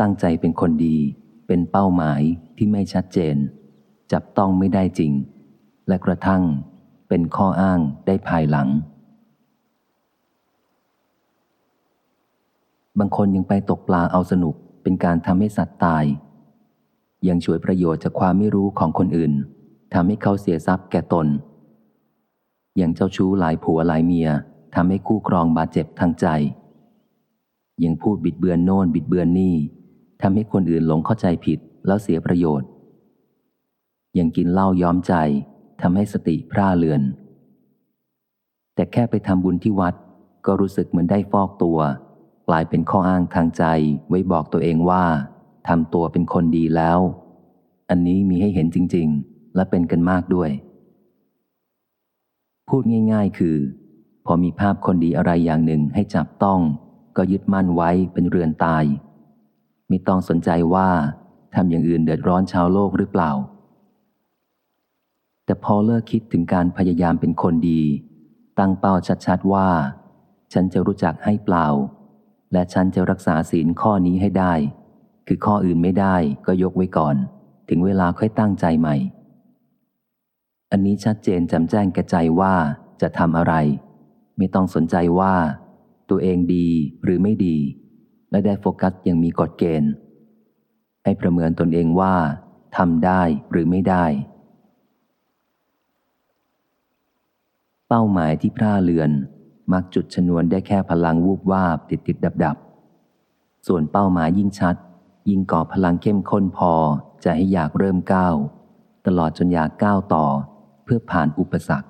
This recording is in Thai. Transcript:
ตั้งใจเป็นคนดี เป็นเป้าหมายที่ไม่ชัดเจน จับต้องไม่ได้จริง และกระทั่งเป็นข้ออ้างได้ภายหลัง บางคนยังไปตกปลาเอาสนุกเป็นการทำให้สัตว์ตาย ยังช่วยประโยชน์จากความไม่รู้ของคนอื่นทำให้เขาเสียทรัพย์แก่ตน อย่างเจ้าชู้หลายผัวหลายเมียทำให้คู่ครองบาดเจ็บทางใจ ยังพูดบิดเบือนโน่นบิดเบือนนี่ ทำให้คนอื่นหลงเข้าใจผิดแล้วเสียประโยชน์ ยังกินเหล้าย้อมใจทำให้สติพร่าเลือน แต่แค่ไปทำบุญที่วัด ก็รู้สึกเหมือนได้ฟอกตัว กลายเป็นข้ออ้างทางใจไว้บอกตัวเองว่าทำตัวเป็นคนดีแล้ว อันนี้มีให้เห็นจริง ๆ และเป็นกันมากด้วย พูดง่าย ๆ คือ พอมีภาพคนดีอะไรอย่างหนึ่งให้จับต้อง ก็ยึดมั่นไว้เป็นเรือนตาย ม่ต้องสนใจว่าทำอย่างอื่นเดือดร้อนชาวโลกหรือเปล่า แต่พอเลิกคิดถึงการพยายามเป็นคนดี ตั้งเป้าชัดๆว่า ฉันจะรู้จักให้เปล่า และฉันจะรักษาศีลข้อนี้ให้ได้ คือข้ออื่นไม่ได้ก็ยกไว้ก่อน ถึงเวลาค่อยตั้งใจใหม่ อันนี้ชัดเจนจำแจ้งแก่ใจว่าจะทำอะไร ไม่ต้องสนใจว่า ตัวเองดีหรือไม่ดี และได้โฟกัสยังมีกฎเกณฑ์ ให้ประเมินตนเองว่าทำได้หรือไม่ได้ เป้าหมายที่พร่าเลือน มักจุดชนวนได้แค่พลังวูบวาบติดติดดับดับส่วนเป้าหมายยิ่งชัด ยิ่งก่อพลังเข้มข้นพอจะให้อยากเริ่มก้าวตลอดจนอยากก้าวต่อ เพื่อผ่านอุปสรรค